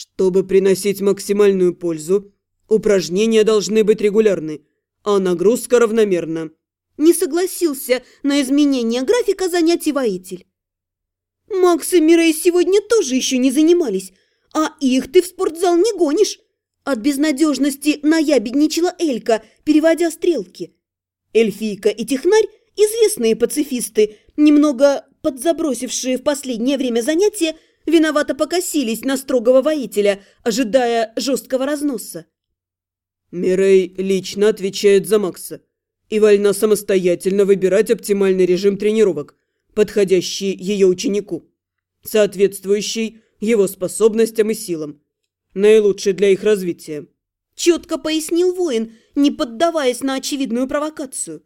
Чтобы приносить максимальную пользу, упражнения должны быть регулярны, а нагрузка равномерна. Не согласился на изменение графика занятий воитель. Макс и Мирей сегодня тоже еще не занимались, а их ты в спортзал не гонишь. От безнадежности наябедничала Элька, переводя стрелки. Эльфийка и Технарь, известные пацифисты, немного подзабросившие в последнее время занятия, виновато покосились на строгого воителя, ожидая жесткого разноса. Мирей лично отвечает за Макса и вольна самостоятельно выбирать оптимальный режим тренировок, подходящий ее ученику, соответствующий его способностям и силам, наилучший для их развития. Четко пояснил воин, не поддаваясь на очевидную провокацию.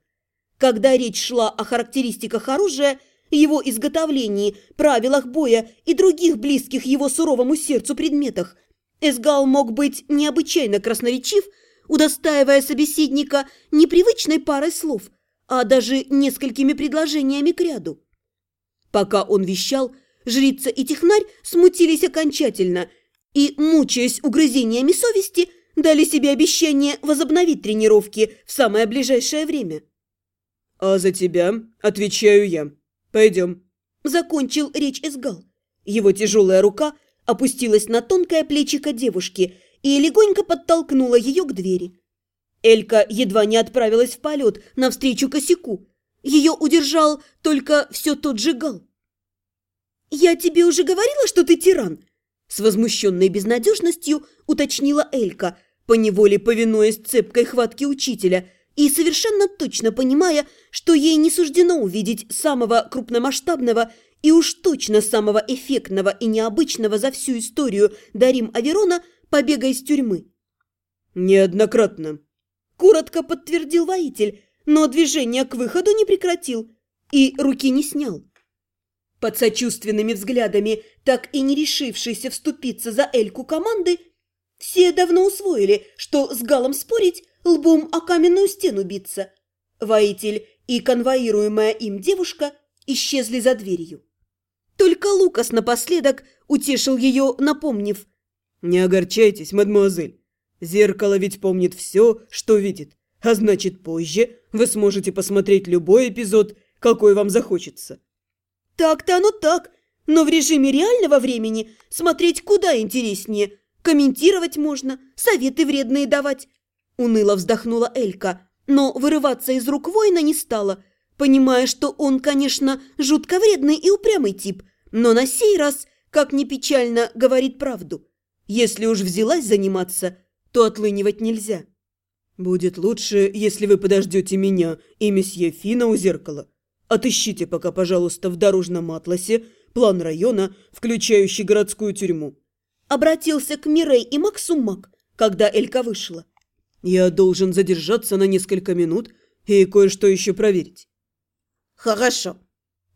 Когда речь шла о характеристиках оружия, его изготовлении, правилах боя и других близких его суровому сердцу предметах, Эсгал мог быть необычайно красноречив, удостаивая собеседника непривычной парой слов, а даже несколькими предложениями к ряду. Пока он вещал, жрица и технарь смутились окончательно и, мучаясь угрызениями совести, дали себе обещание возобновить тренировки в самое ближайшее время. «А за тебя отвечаю я. Пойдем», – закончил речь Эсгал. Его тяжелая рука опустилась на тонкое плечико девушки и легонько подтолкнула ее к двери. Элька едва не отправилась в полет навстречу косяку. Ее удержал только все тот же Гал. «Я тебе уже говорила, что ты тиран?» С возмущенной безнадежностью уточнила Элька, поневоле повинуясь цепкой хватке учителя и совершенно точно понимая, что ей не суждено увидеть самого крупномасштабного и уж точно самого эффектного и необычного за всю историю Дарим Аверона побега из тюрьмы. «Неоднократно», – коротко подтвердил воитель, но движение к выходу не прекратил и руки не снял. Под сочувственными взглядами, так и не решившейся вступиться за Эльку команды, все давно усвоили, что с Галом спорить, лбом о каменную стену биться. Воитель и конвоируемая им девушка исчезли за дверью. Только Лукас напоследок утешил ее, напомнив. «Не огорчайтесь, мадемуазель. Зеркало ведь помнит все, что видит, а значит, позже вы сможете посмотреть любой эпизод, какой вам захочется». Так-то оно так, но в режиме реального времени смотреть куда интереснее. Комментировать можно, советы вредные давать. Уныло вздохнула Элька, но вырываться из рук воина не стала, понимая, что он, конечно, жутко вредный и упрямый тип, но на сей раз, как ни печально, говорит правду. Если уж взялась заниматься, то отлынивать нельзя. «Будет лучше, если вы подождете меня и месье Фина у зеркала. Отыщите пока, пожалуйста, в дорожном атласе план района, включающий городскую тюрьму. Обратился к Мирей и Максу Мак, когда Элька вышла. Я должен задержаться на несколько минут и кое-что еще проверить. Хорошо.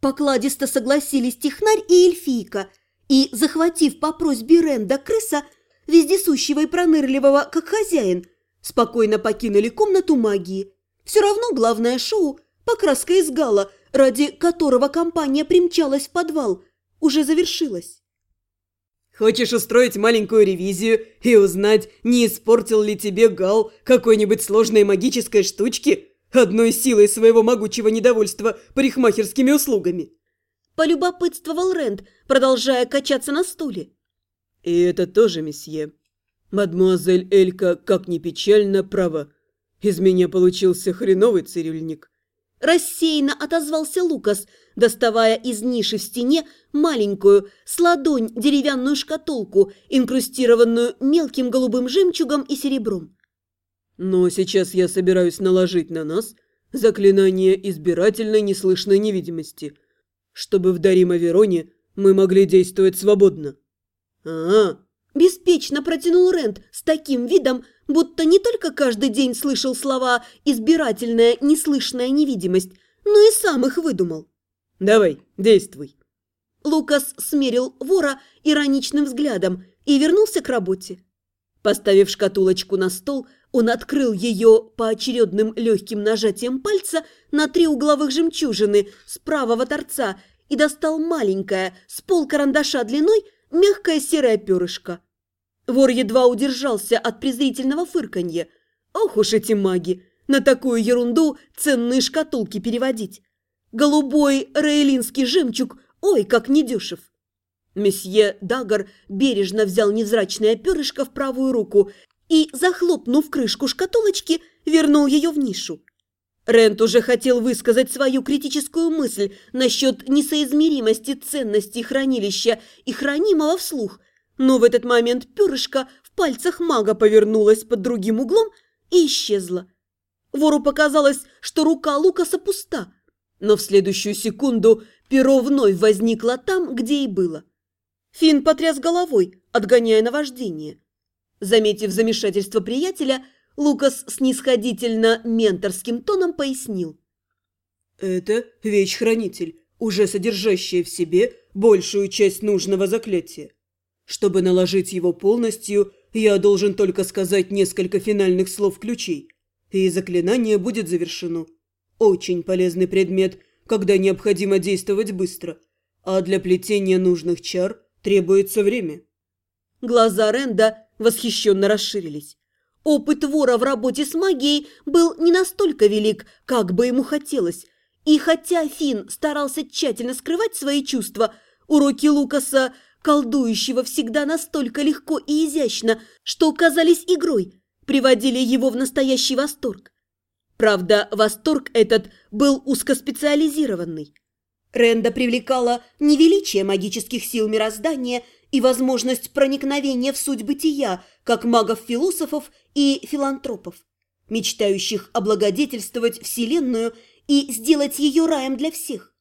Покладисто согласились Технарь и Эльфийка, и, захватив по просьбе Ренда крыса, вездесущего и пронырливого, как хозяин, спокойно покинули комнату магии. Все равно главное шоу – покраска из гала – ради которого компания примчалась в подвал, уже завершилась. Хочешь устроить маленькую ревизию и узнать, не испортил ли тебе Гал какой-нибудь сложной магической штучки одной силой своего могучего недовольства парикмахерскими услугами? Полюбопытствовал Рэнд, продолжая качаться на стуле. И это тоже, месье. Мадмуазель Элька, как ни печально, права. Из меня получился хреновый цирюльник. Рассеянно отозвался Лукас, доставая из ниши в стене маленькую, с ладонь деревянную шкатулку, инкрустированную мелким голубым жемчугом и серебром. «Но сейчас я собираюсь наложить на нас заклинание избирательной неслышной невидимости, чтобы в Дарима Вероне мы могли действовать свободно». «А, Беспечно протянул Рент с таким видом, будто не только каждый день слышал слова «избирательная неслышная невидимость», но и сам их выдумал. «Давай, действуй». Лукас смерил вора ироничным взглядом и вернулся к работе. Поставив шкатулочку на стол, он открыл ее поочередным легким нажатием пальца на три угловых жемчужины с правого торца и достал маленькое, с пол карандаша длиной, мягкое серое перышко. Вор едва удержался от презрительного фырканья. Ох уж эти маги! На такую ерунду ценные шкатулки переводить. Голубой рейлинский жемчуг, ой, как недешев. Месье Дагар бережно взял невзрачное перышко в правую руку и, захлопнув крышку шкатулочки, вернул ее в нишу. Рент уже хотел высказать свою критическую мысль насчет несоизмеримости ценностей хранилища и хранимого вслух, но в этот момент перышко в пальцах мага повернулось под другим углом и исчезло. Вору показалось, что рука Лукаса пуста, но в следующую секунду перо вновь возникло там, где и было. Финн потряс головой, отгоняя наваждение. Заметив замешательство приятеля, Лукас снисходительно менторским тоном пояснил. «Это вещь-хранитель, уже содержащая в себе большую часть нужного заклятия. Чтобы наложить его полностью, я должен только сказать несколько финальных слов-ключей, и заклинание будет завершено. Очень полезный предмет, когда необходимо действовать быстро, а для плетения нужных чар требуется время». Глаза Ренда восхищенно расширились. Опыт вора в работе с магией был не настолько велик, как бы ему хотелось. И хотя Финн старался тщательно скрывать свои чувства, уроки Лукаса, колдующего всегда настолько легко и изящно, что казались игрой, приводили его в настоящий восторг. Правда, восторг этот был узкоспециализированный. Ренда привлекала не величие магических сил мироздания – и возможность проникновения в суть бытия, как магов-философов и филантропов, мечтающих облагодетельствовать Вселенную и сделать ее раем для всех.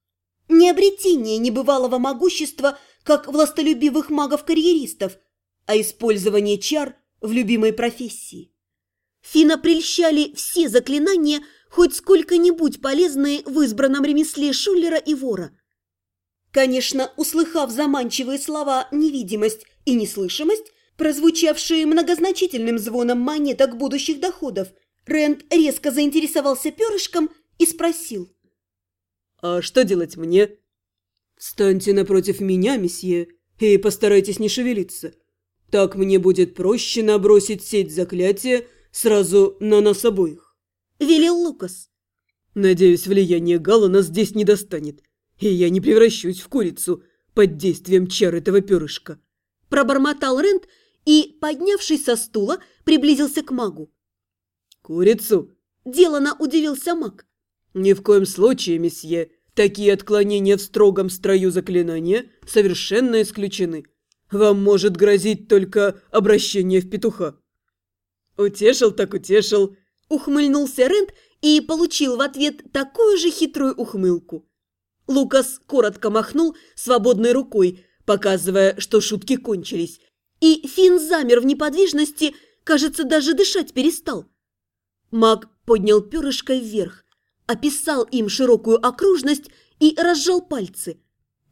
Не обретение небывалого могущества, как властолюбивых магов-карьеристов, а использование чар в любимой профессии. Фина прельщали все заклинания, хоть сколько-нибудь полезные в избранном ремесле шулера и вора – Конечно, услыхав заманчивые слова «невидимость» и «неслышимость», прозвучавшие многозначительным звоном монеток будущих доходов, Рэнд резко заинтересовался перышком и спросил. «А что делать мне?» «Встаньте напротив меня, месье, и постарайтесь не шевелиться. Так мне будет проще набросить сеть заклятия сразу на нас обоих», – велел Лукас. «Надеюсь, влияние Гала нас здесь не достанет и я не превращусь в курицу под действием чар этого перышка. Пробормотал Рент и, поднявшись со стула, приблизился к магу. «Курицу?» – делано удивился маг. «Ни в коем случае, месье, такие отклонения в строгом строю заклинания совершенно исключены. Вам может грозить только обращение в петуха». «Утешил так утешил», – ухмыльнулся Рент и получил в ответ такую же хитрую ухмылку. Лукас коротко махнул свободной рукой, показывая, что шутки кончились. И Финн замер в неподвижности, кажется, даже дышать перестал. Маг поднял перышко вверх, описал им широкую окружность и разжал пальцы.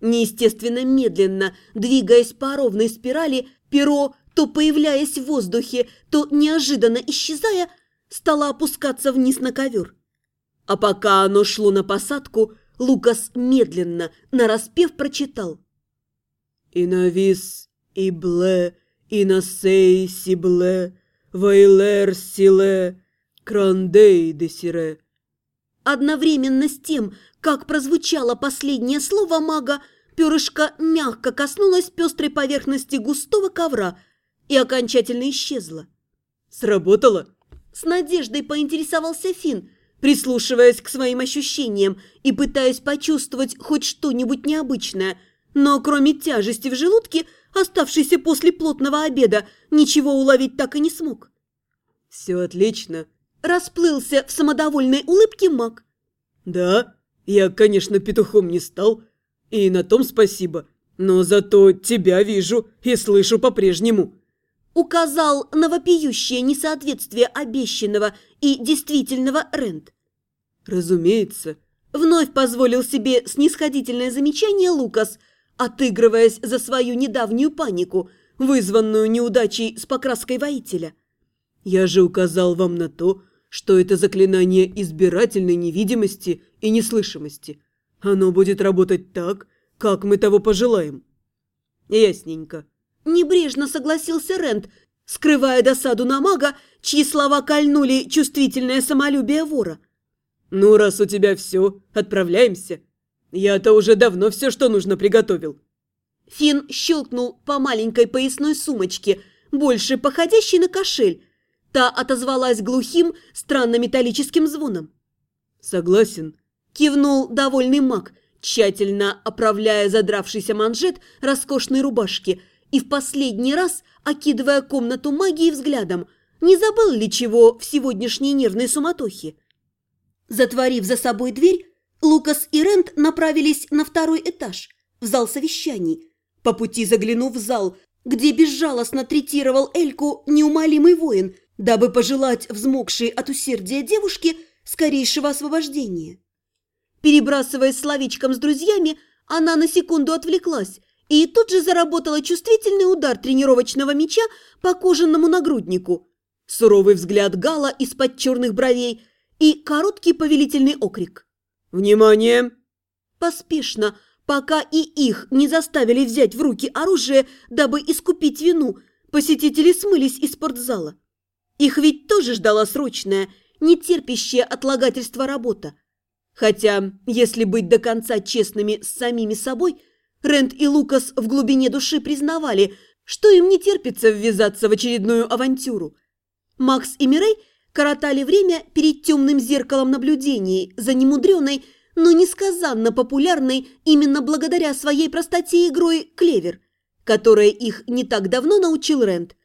Неестественно медленно, двигаясь по ровной спирали, перо, то появляясь в воздухе, то неожиданно исчезая, стало опускаться вниз на ковер. А пока оно шло на посадку, Лукас медленно, нараспев, прочитал. «Инавис ибле, инасей сибле, вайлер силе, крандей десире». Одновременно с тем, как прозвучало последнее слово мага, перышко мягко коснулось пестрой поверхности густого ковра и окончательно исчезло. «Сработало?» С надеждой поинтересовался Финн, прислушиваясь к своим ощущениям и пытаясь почувствовать хоть что-нибудь необычное. Но кроме тяжести в желудке, оставшейся после плотного обеда, ничего уловить так и не смог. «Все отлично», – расплылся в самодовольной улыбке маг. «Да, я, конечно, петухом не стал, и на том спасибо, но зато тебя вижу и слышу по-прежнему» указал на вопиющее несоответствие обещанного и действительного Рент. «Разумеется», – вновь позволил себе снисходительное замечание Лукас, отыгрываясь за свою недавнюю панику, вызванную неудачей с покраской воителя. «Я же указал вам на то, что это заклинание избирательной невидимости и неслышимости. Оно будет работать так, как мы того пожелаем». «Ясненько», Небрежно согласился Рент скрывая досаду на мага, чьи слова кольнули чувствительное самолюбие вора. «Ну, раз у тебя все, отправляемся. Я-то уже давно все, что нужно, приготовил». Фин щелкнул по маленькой поясной сумочке, больше походящей на кошель. Та отозвалась глухим, странно металлическим звоном. «Согласен», – кивнул довольный маг, тщательно оправляя задравшийся манжет роскошной рубашки и в последний раз окидывая комнату магии взглядом, не забыл ли чего в сегодняшней нервной суматохе. Затворив за собой дверь, Лукас и Рент направились на второй этаж, в зал совещаний, по пути заглянув в зал, где безжалостно третировал Эльку неумолимый воин, дабы пожелать взмокшей от усердия девушке скорейшего освобождения. Перебрасываясь словечком с друзьями, она на секунду отвлеклась и тут же заработала чувствительный удар тренировочного мяча по кожаному нагруднику. Суровый взгляд Гала из-под черных бровей и короткий повелительный окрик. «Внимание!» Поспешно, пока и их не заставили взять в руки оружие, дабы искупить вину, посетители смылись из спортзала. Их ведь тоже ждала срочная, нетерпящая отлагательства работа. Хотя, если быть до конца честными с самими собой, Рент и Лукас в глубине души признавали, что им не терпится ввязаться в очередную авантюру. Макс и Мирей коротали время перед темным зеркалом наблюдений за немудреной, но несказанно популярной именно благодаря своей простоте игрой «Клевер», которая их не так давно научил Рент.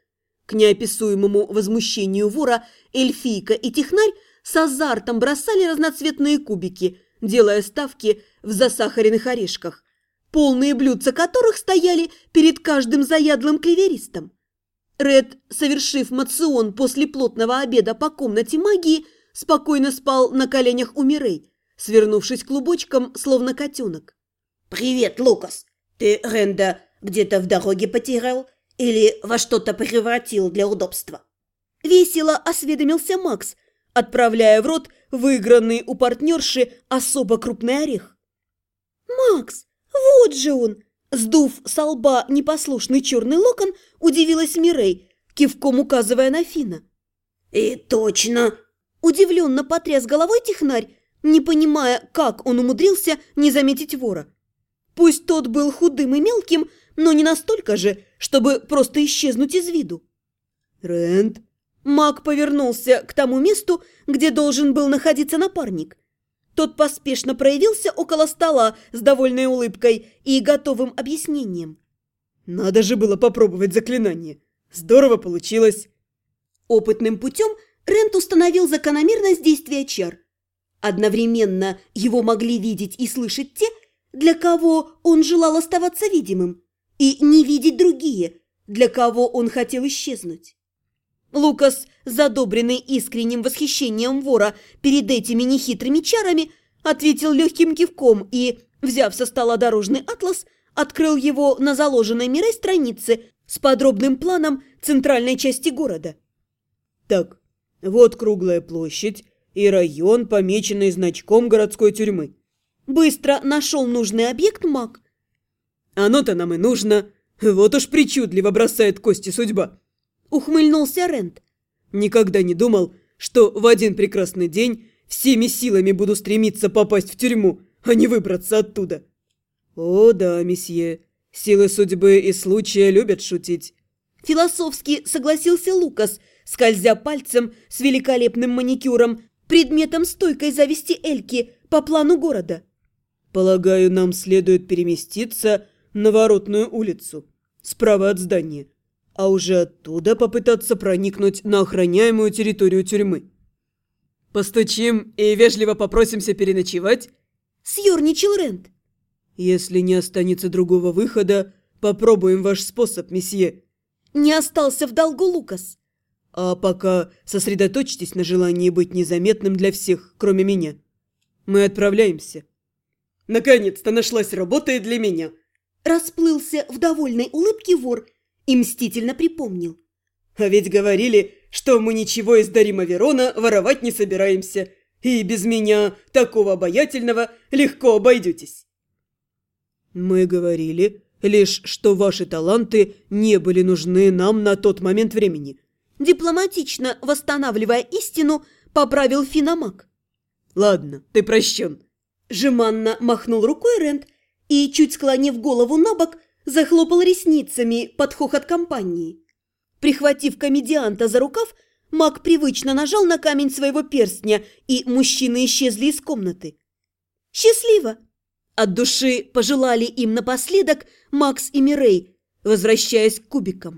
К неописуемому возмущению вора эльфийка и технарь с азартом бросали разноцветные кубики, делая ставки в засахаренных орешках, полные блюдца которых стояли перед каждым заядлым клеверистом. Ред, совершив мацион после плотного обеда по комнате магии, спокойно спал на коленях у Мирей, свернувшись клубочком, словно котенок. «Привет, Лукас! Ты Ренда где-то в дороге потерял или во что-то превратил для удобства?» Весело осведомился Макс – отправляя в рот выигранный у партнерши особо крупный орех. «Макс, вот же он!» Сдув со лба непослушный черный локон, удивилась Мирей, кивком указывая на Фина. «И точно!» Удивленно потряс головой технарь, не понимая, как он умудрился не заметить вора. Пусть тот был худым и мелким, но не настолько же, чтобы просто исчезнуть из виду. «Рент, Маг повернулся к тому месту, где должен был находиться напарник. Тот поспешно проявился около стола с довольной улыбкой и готовым объяснением. «Надо же было попробовать заклинание. Здорово получилось!» Опытным путем Рент установил закономерность действия чар. Одновременно его могли видеть и слышать те, для кого он желал оставаться видимым, и не видеть другие, для кого он хотел исчезнуть. Лукас, задобренный искренним восхищением вора перед этими нехитрыми чарами, ответил легким кивком и, взяв со стола дорожный атлас, открыл его на заложенной мирой странице с подробным планом центральной части города. «Так, вот круглая площадь и район, помеченный значком городской тюрьмы». Быстро нашел нужный объект маг. «Оно-то нам и нужно. Вот уж причудливо бросает кости судьба». Ухмыльнулся Рент. Никогда не думал, что в один прекрасный день всеми силами буду стремиться попасть в тюрьму, а не выбраться оттуда. О да, месье, силы судьбы и случая любят шутить. Философски согласился Лукас, скользя пальцем с великолепным маникюром, предметом стойкой зависти Эльки по плану города. Полагаю, нам следует переместиться на Воротную улицу, справа от здания а уже оттуда попытаться проникнуть на охраняемую территорию тюрьмы. «Постучим и вежливо попросимся переночевать?» – съерничал Рент. «Если не останется другого выхода, попробуем ваш способ, месье». Не остался в долгу Лукас. «А пока сосредоточьтесь на желании быть незаметным для всех, кроме меня. Мы отправляемся». «Наконец-то нашлась работа и для меня!» Расплылся в довольной улыбке вор – и мстительно припомнил. «А ведь говорили, что мы ничего из Дарима Верона воровать не собираемся, и без меня, такого обаятельного, легко обойдетесь». «Мы говорили, Лишь что ваши таланты не были нужны нам на тот момент времени. Дипломатично восстанавливая истину, поправил Финомак. Ладно, ты прощен. Жеманно махнул рукой Рент и, чуть склонив голову на бок, захлопал ресницами под хохот компании. Прихватив комедианта за рукав, маг привычно нажал на камень своего перстня, и мужчины исчезли из комнаты. «Счастливо!» От души пожелали им напоследок Макс и Мирей, возвращаясь к кубикам.